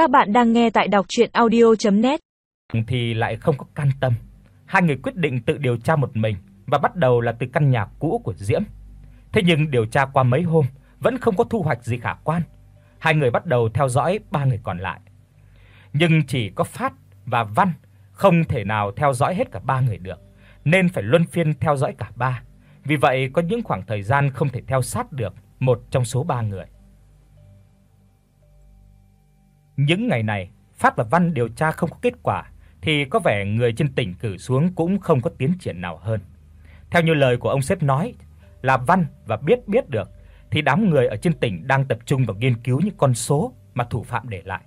Các bạn đang nghe tại đọc audio net Thì lại không có can tâm. Hai người quyết định tự điều tra một mình và bắt đầu là từ căn nhà cũ của Diễm. Thế nhưng điều tra qua mấy hôm vẫn không có thu hoạch gì khả quan. Hai người bắt đầu theo dõi ba người còn lại. Nhưng chỉ có Phát và Văn không thể nào theo dõi hết cả ba người được, nên phải luân phiên theo dõi cả ba. Vì vậy có những khoảng thời gian không thể theo sát được một trong số ba người. Những ngày này, Phát và Văn điều tra không có kết quả thì có vẻ người trên tỉnh cử xuống cũng không có tiến triển nào hơn. Theo như lời của ông sếp nói, là Văn và biết biết được thì đám người ở trên tỉnh đang tập trung vào nghiên cứu những con số mà thủ phạm để lại.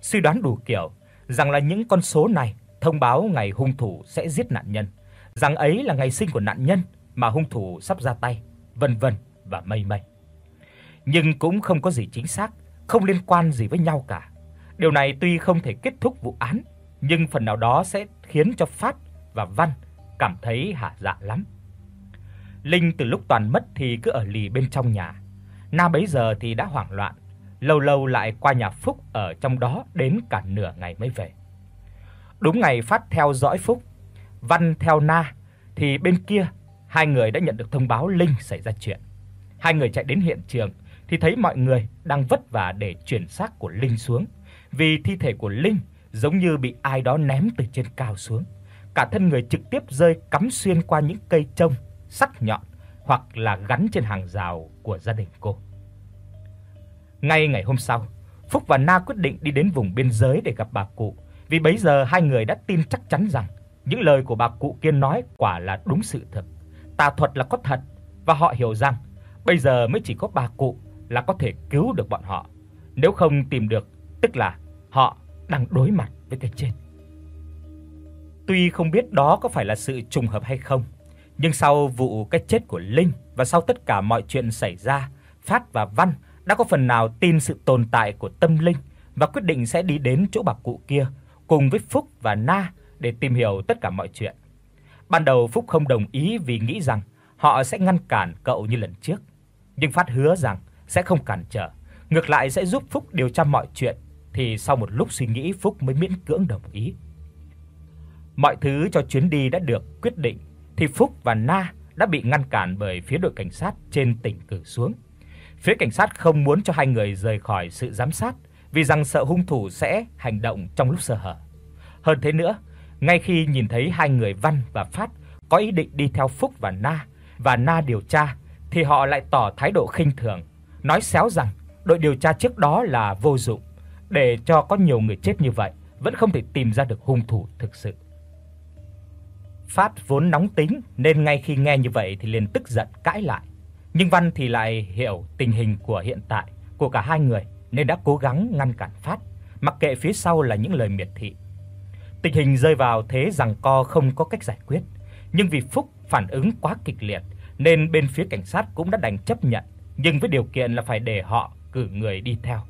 Suy đoán đủ kiểu rằng là những con số này thông báo ngày hung thủ sẽ giết nạn nhân, rằng ấy là ngày sinh của nạn nhân mà hung thủ sắp ra tay, vân vân và mây mây. Nhưng cũng không có gì chính xác, không liên quan gì với nhau cả. Điều này tuy không thể kết thúc vụ án, nhưng phần nào đó sẽ khiến cho Phát và Văn cảm thấy hả dạ lắm. Linh từ lúc toàn mất thì cứ ở lì bên trong nhà. Na bấy giờ thì đã hoảng loạn, lâu lâu lại qua nhà Phúc ở trong đó đến cả nửa ngày mới về. Đúng ngày Phát theo dõi Phúc, Văn theo Na thì bên kia hai người đã nhận được thông báo Linh xảy ra chuyện. Hai người chạy đến hiện trường thì thấy mọi người đang vất vả để chuyển xác của Linh xuống, vì thi thể của Linh giống như bị ai đó ném từ trên cao xuống. Cả thân người trực tiếp rơi cắm xuyên qua những cây trông sắc nhọn hoặc là gắn trên hàng rào của gia đình cô. Ngay ngày hôm sau, Phúc và Na quyết định đi đến vùng biên giới để gặp bà cụ, vì bấy giờ hai người đã tin chắc chắn rằng những lời của bà cụ kia nói quả là đúng sự thật. Tà thuật là có thật và họ hiểu rằng bây giờ mới chỉ có bà cụ là có thể cứu được bọn họ. Nếu không tìm được, tức là họ đang đối mặt với cái chết. Tuy không biết đó có phải là sự trùng hợp hay không, nhưng sau vụ cái chết của Linh và sau tất cả mọi chuyện xảy ra, Phát và Văn đã có phần nào tin sự tồn tại của tâm linh và quyết định sẽ đi đến chỗ bà cụ kia cùng với Phúc và Na để tìm hiểu tất cả mọi chuyện. Ban đầu Phúc không đồng ý vì nghĩ rằng họ sẽ ngăn cản cậu như lần trước, nhưng Phát hứa rằng sẽ không cản trở, ngược lại sẽ giúp Phúc điều tra mọi chuyện, thì sau một lúc suy nghĩ Phúc mới miễn cưỡng đồng ý. Mọi thứ cho chuyến đi đã được quyết định thì Phúc và Na đã bị ngăn cản bởi phía đội cảnh sát trên tỉnh cử xuống. Phía cảnh sát không muốn cho hai người rời khỏi sự giám sát vì rằng sợ hung thủ sẽ hành động trong lúc sơ hở. Hơn thế nữa, ngay khi nhìn thấy hai người Văn và Phát có ý định đi theo Phúc và Na và Na điều tra thì họ lại tỏ thái độ khinh thường, nói xéo rằng đội điều tra trước đó là vô dụng, để cho có nhiều người chết như vậy vẫn không thể tìm ra được hung thủ thực sự. Phát vốn nóng tính nên ngay khi nghe như vậy thì liền tức giận cãi lại. Nhưng Văn thì lại hiểu tình hình của hiện tại của cả hai người nên đã cố gắng ngăn cản Phát, mặc kệ phía sau là những lời miệt thị. Tình hình rơi vào thế rằng co không có cách giải quyết, nhưng vì Phúc phản ứng quá kịch liệt nên bên phía cảnh sát cũng đã đành chấp nhận, nhưng với điều kiện là phải để họ cử người đi theo.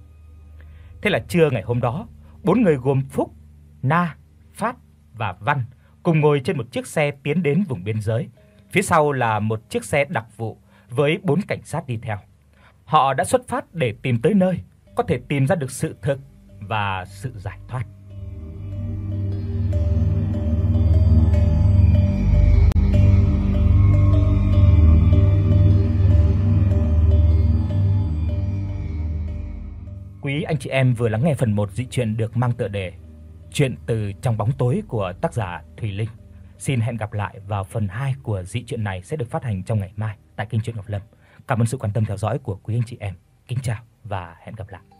Thế là trưa ngày hôm đó, bốn người gồm Phúc, Na, Phát và Văn cùng ngồi trên một chiếc xe tiến đến vùng biên giới. Phía sau là một chiếc xe đặc vụ với bốn cảnh sát đi theo. Họ đã xuất phát để tìm tới nơi có thể tìm ra được sự thật và sự giải thoát. Quý anh chị em vừa lắng nghe phần 1 dị truyện được mang tựa đề Chuyện từ trong bóng tối của tác giả Thùy Linh. Xin hẹn gặp lại vào phần 2 của dị truyện này sẽ được phát hành trong ngày mai tại kênh truyện Ngọc Lâm. Cảm ơn sự quan tâm theo dõi của quý anh chị em. Kính chào và hẹn gặp lại.